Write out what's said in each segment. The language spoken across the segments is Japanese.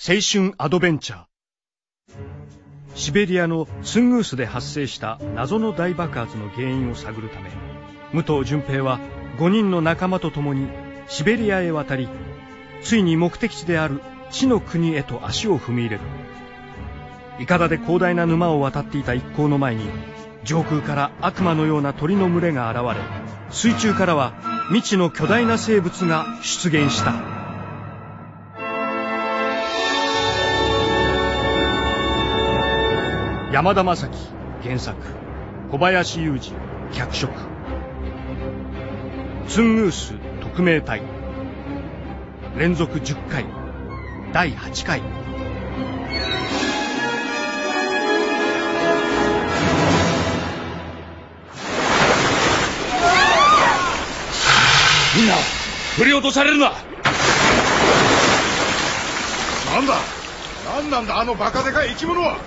青春アドベンチャー。シベリアのスングースで発生した謎の大爆発の原因を探るため武藤順平は5人の仲間と共にシベリアへ渡りついに目的地である地の国へと足を踏み入れるいかだで広大な沼を渡っていた一行の前に上空から悪魔のような鳥の群れが現れ水中からは未知の巨大な生物が出現した。山田正樹原作。小林雄二脚色。ツングース特命隊。連続10回第8回。みんな振り落とされるな。なんだ何なんだあのバカでかい生き物は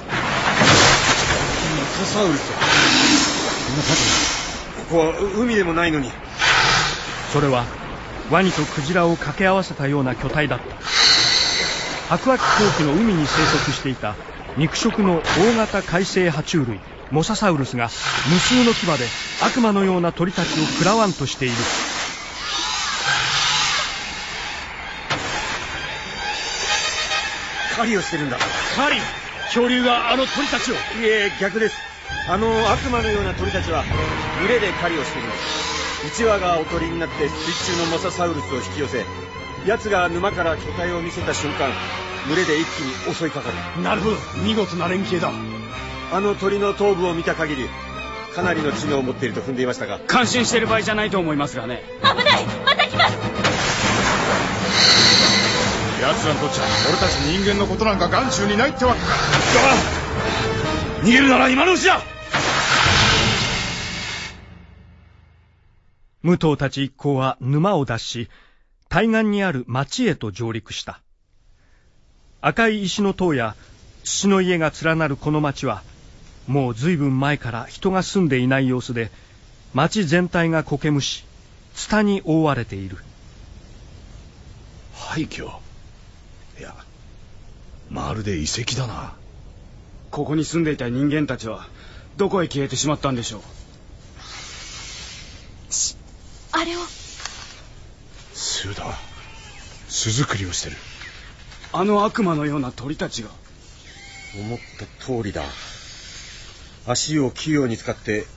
ササウルスここは海でもないのに。それはワニとクジラを掛け合わせたような巨体だった。白亜紀後期の海に生息していた肉食の大型海生爬虫類モササウルスが無数の牙で悪魔のような鳥たちを食らわんとしている。狩りをしてるんだ。狩り恐竜があの鳥たちを。いえ逆です。あの悪魔のような鳥たちは群れで狩りをしているんです。1羽がおとりになって水中のモササウルスを引き寄せ奴が沼から巨体を見せた瞬間群れで一気に襲いかかる。なるほど。見事な連携だ。あの鳥の頭部を見た限りかなりの知能を持っていると踏んでいましたが。感心してる場合じゃないと思いますがね。危ない！また来ます奴らにとっちゃ俺たち人間のことなんか眼中にないってわけか逃げるなら今のうちだ。武藤たち一行は沼を脱し対岸にある町へと上陸した。赤い石の塔や土の家が連なるこの町はもう随分前から人が住んでいない様子で町全体が苔むしツタに覆われている。廃墟。いやまるで遺跡だな。ここに住んでいた人間たちはどこへ消えてしまったんでしょう？あれを巣だ巣作りをしてる。あの悪魔のような鳥たちが。思った通りだ。足を器用に使って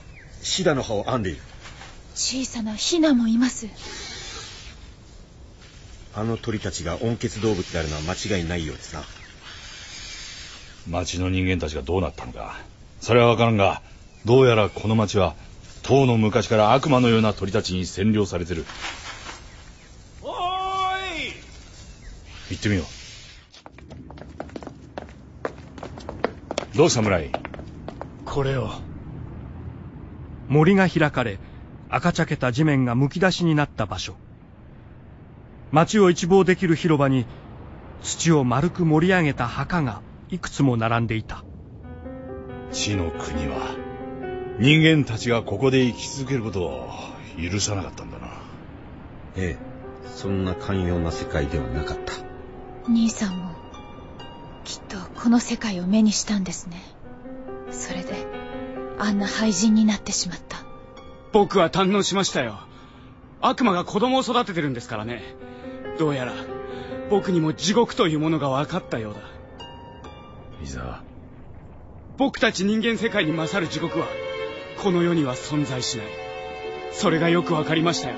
シダの葉を編んでいる。小さなヒナもいますあの鳥たちが温血動物であるのは間違いないようですな。町の人間たちがどうなったのか。それは分からんがどうやらこの町は遠の昔から悪魔のような鳥たちに占領されてる。おーい！行ってみよう。どうした村井？これを。森が開かれ赤茶けた地面がむき出しになった場所町を一望できる広場に土を丸く盛り上げた墓がいくつも並んでいた。地の国は人間たちがここで生き続けることを許さなかったんだな。ええそんな寛容な世界ではなかった。兄さんもきっとこの世界を目にしたんですね。それであんな廃人になってしまった。僕は堪能しましたよ悪魔が子供を育ててるんですからね。どうやら僕にも地獄というものが分かったようだ。伊沢僕たち人間世界に勝る地獄はこの世には存在しない。それがよく分かりましたよ。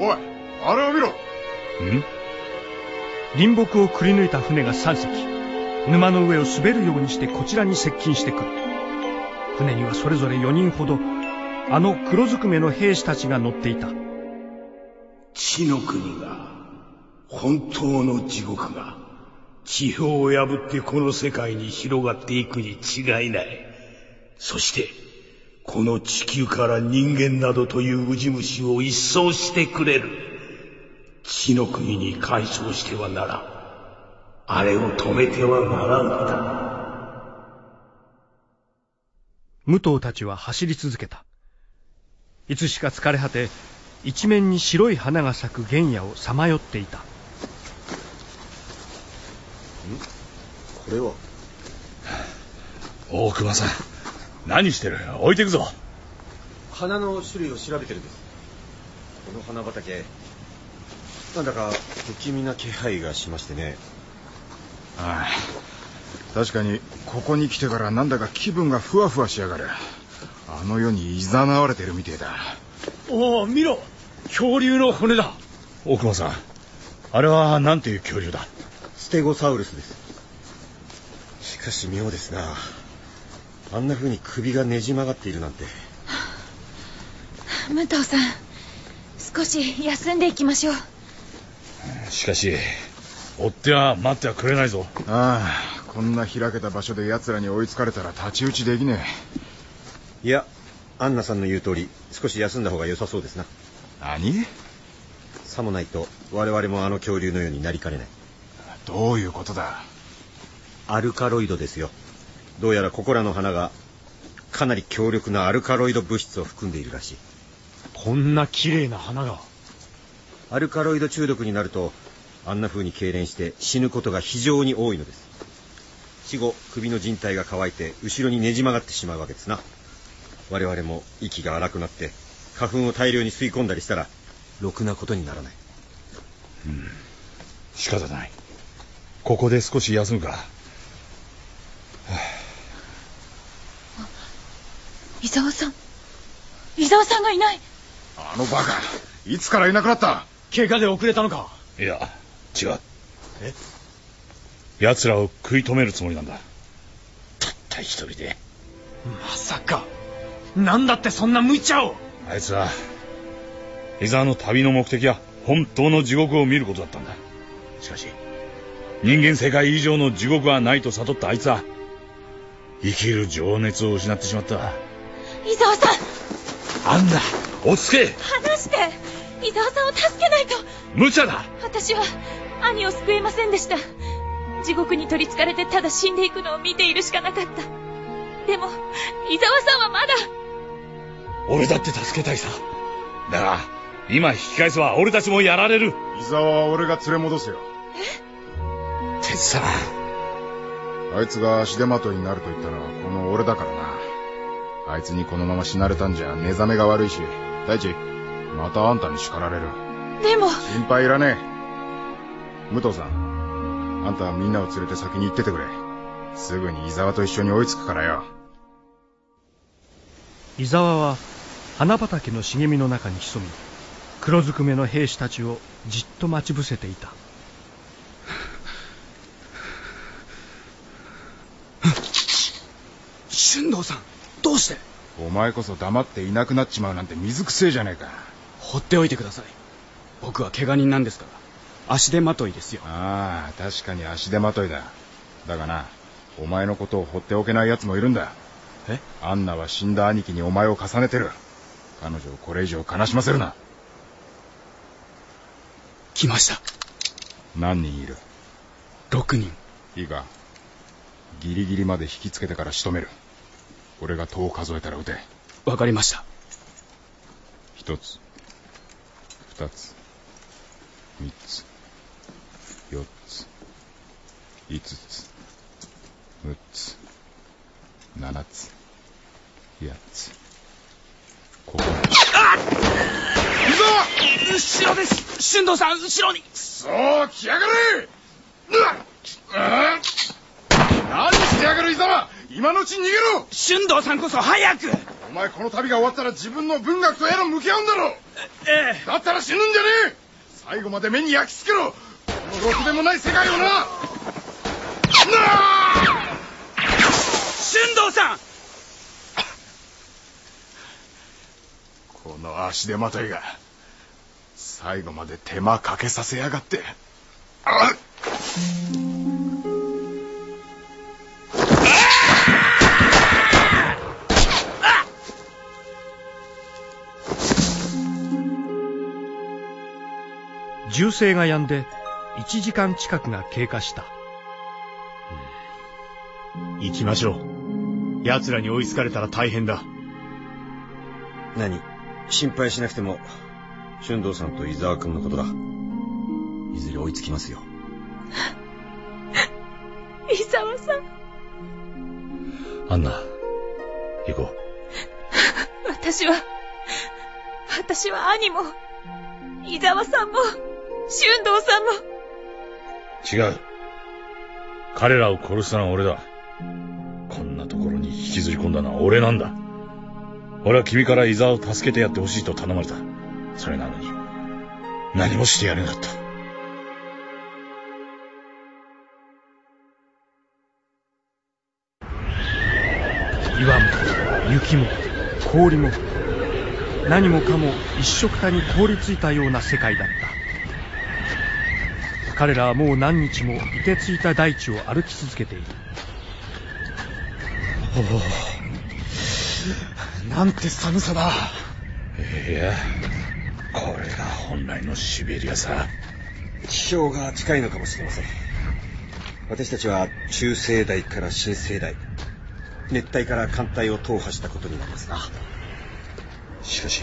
おいあれを見ろ。ん？林木をくり抜いた船が3隻。沼の上を滑るようにしてこちらに接近してくる。船にはそれぞれ4人ほどあの黒ずくめの兵士たちが乗っていた。地の国が本当の地獄が地表を破ってこの世界に広がっていくに違いない。そしてこの地球から人間などというウジ虫を一掃してくれる。地の国に干渉してはならん。あれを止めてはならんのだ。武藤たちは走り続けたいつしか疲れ果て一面に白い花が咲く原野をさまよっていた。これは？大熊さん何してる？置いてくぞ。花の種類を調べてるんです。この花畑。なんだか不気味な気配がしましてね。ああ。確かにここに来てからなんだか気分がふわふわしやがるあの世に誘われてるみてえだ。おお見ろ。恐竜の骨だ。大熊さんあれは何ていう恐竜だ？ステゴサウルスです。しかし妙ですな。あんな風に首がねじ曲がっているなんて。武藤さん少し休んでいきましょう。しかし追っては待ってはくれないぞ。ああこんな開けた場所で奴らに追いつかれたら太刀打ちできねいやアンナさんの言う通り少し休んだ方が良さそうですな。え何？さもないと我々もあの恐竜のようになりかねない。どういうことだ？アルカロイドですよ。どうやらここらの花がかなり強力なアルカロイド物質を含んでいるらしい。こんな綺麗な花が？アルカロイド中毒になるとあんな風に痙攣して死ぬことが非常に多いのです。死後首の靭帯が乾いて後ろにねじ曲がってしまうわけですな我々も息が荒くなって花粉を大量に吸い込んだりしたらろくなことにならない。仕方ない。ここで少し休むか。伊沢さん。伊沢さんがいない。あのバカいつからいなくなった？怪我で遅れたのか。いや違う。え？奴らを食い止めるつもりなんだ。たった一人で。まさかなんだってそんな無茶を。あいつは伊沢の旅の目的は本当の地獄を見ることだったんだ。しかし人間世界以上の地獄はないと悟ったあいつは生きる情熱を失ってしまった。伊沢さん！あんな落ち着け！離して！伊沢さんを助けないと！無茶だ！私は兄を救えませんでした。地獄に取り憑かれてただ死んでいくのを見ているしかなかったでも伊沢さんはまだ。俺だって助けたいさ。だが今引き返せば俺たちもやられる。伊沢は俺が連れ戻すよ。鉄さん。あいつが足手まといになると言ったのはこの俺だからな。あいつにこのまま死なれたんじゃ目覚めが悪いし大地またあんたに叱られる。でも。心配いらねえ。武藤さんあんたはみんなを連れて先に行っててくれ。すぐに伊沢と一緒に追いつくからよ伊沢は花畑の茂みの中に潜み黒ずくめの兵士たちをじっと待ち伏せていた。俊藤さんどうして？お前こそ黙っていなくなっちまうなんて水くせえじゃねえか。放っておいてください。僕は怪我人なんですから。足手まといですよ。ああ確かに足手まといだ。だがなお前のことを放っておけない奴もいるんだえ？アンナは死んだ兄貴にお前を重ねてる。彼女をこれ以上悲しませるな。来ました。何人いる？6人。いいかギリギリまで引きつけてから仕留める。俺が戸を数えたら撃て。わかりました。一つ。二つ。三つ。四つ。五つ。六つ。七つ八つ。ここ。後ろです。俊藤さん後ろに。そう来やがれ。うわっ何してやがる伊沢。今のうちに逃げろ。俊藤さんこそ早く。お前この旅が終わったら自分の文学とやら向き合うんだろ。ええ。だったら死ぬんじゃねえ。最後まで目に焼き付けろ。このろくでもない世界をな。なあ俊藤さんこの足手まといが最後まで手間かけさせやがって。あっ銃声が止んで1時間近くが経過した。行きましょう。奴らに追いつかれたら大変だ。何？心配しなくても俊藤さんと伊沢君のことだいずれ追いつきますよ さん。アンナ、行こう。私は、私は兄も、伊沢さんも、俊道さんも。違う。彼らを殺したのは俺だ。こんなところに引きずり込んだのは俺なんだ。俺は君から伊沢を助けてやってほしいと頼まれた。それなのに、何もしてやれなかった。岩も雪も氷も何もかも一緒くたに凍りついたような世界だった彼らはもう何日も凍てついた大地を歩き続けているなんて寒さだ。いや、これが本来のシベリアさ。地表が近いのかもしれません。私たちは中生代から新生代、熱帯から寒帯を踏破したことになりますな。しかし、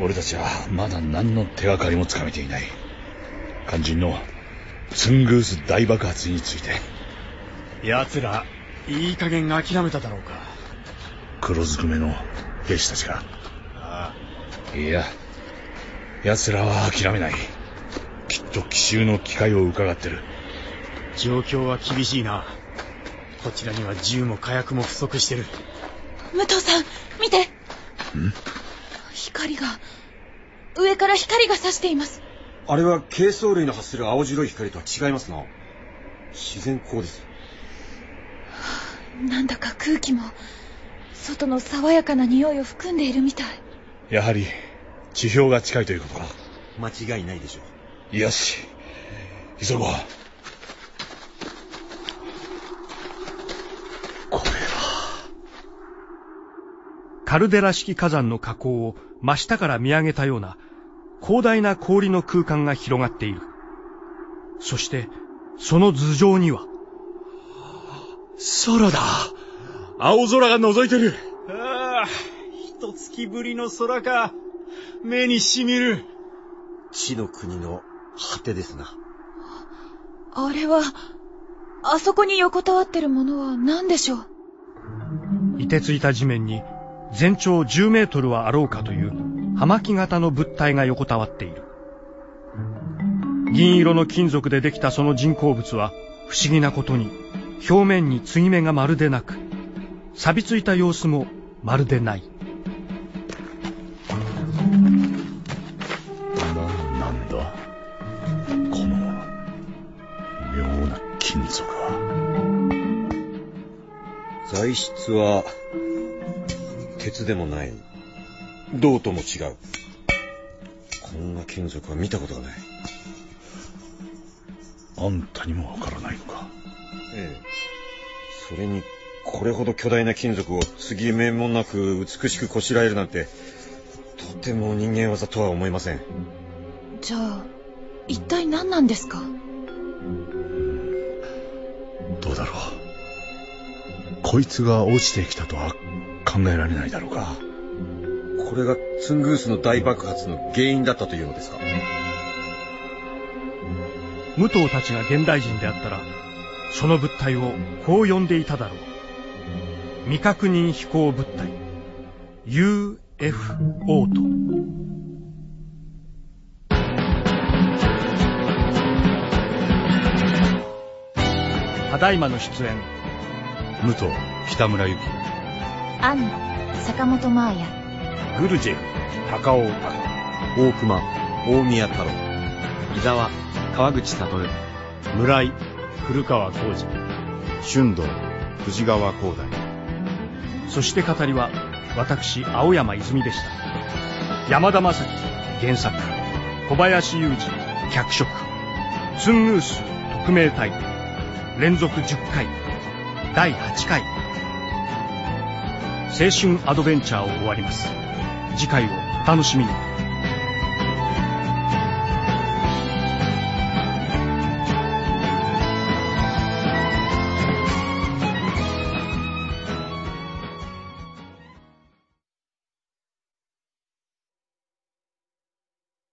俺たちはまだ何の手がかりもつかめていない。肝心のツングース大爆発について。奴ら、いい加減諦めただろうか。黒ずくめの兵士たちが。あいや、奴らは諦めない。きっと奇襲の機会を伺ってる。状況は厳しいな。こちらには銃も火薬も不足してる。武藤さん、見てん光が、上から光が差しています。あれは珪藻類の発する青白い光とは違いますな。自然光です。なんだか空気も、外の爽やかな匂いを含んでいるみたい。やはり、地表が近いということか。間違いないでしょう。よし、急ごう。これは。カルデラ式火山の火口を真下から見上げたような広大な氷の空間が広がっている。そして、その頭上には、空だ青空が覗いてるああ、一月ぶりの空か。目にしみる。地の国の果てですな。あれは、あそこに横たわってるものは何でしょう？凍てついた地面に全長10メートルはあろうかという葉巻型の物体が横たわっている。銀色の金属でできたその人工物は不思議なことに表面に継ぎ目がまるでなく、錆びついた様子もまるでない。何なんだ？この妙な金属は材質は、鉄でもない。銅とも違う。こんな金属は見たことがない。あんたにもわからないのか？ええ。それに、これほど巨大な金属を継ぎ目もなく美しくこしらえるなんて、とても人間技とは思えません。じゃあ、一体何なんですか？どうだろうこいつが落ちてきたとは考えられないだろうかこれがツングースの大爆発の原因だったというのですか？武藤たちが現代人であったら、その物体をこう呼んでいただろう。未確認飛行物体、UFO と。ただいまの出演、武藤、北村由紀。アンナ、坂本真綾。グルジェフ、高尾隆。大熊、大宮太郎。伊沢、川口悟。村井、古川浩二。春道、藤川光大。そして語りは、私、青山泉でした。山田正樹、原作。小林雄二、脚色。ツングース、特命隊。連続10回。第8回。青春アドベンチャーを終わります。次回をお楽しみに。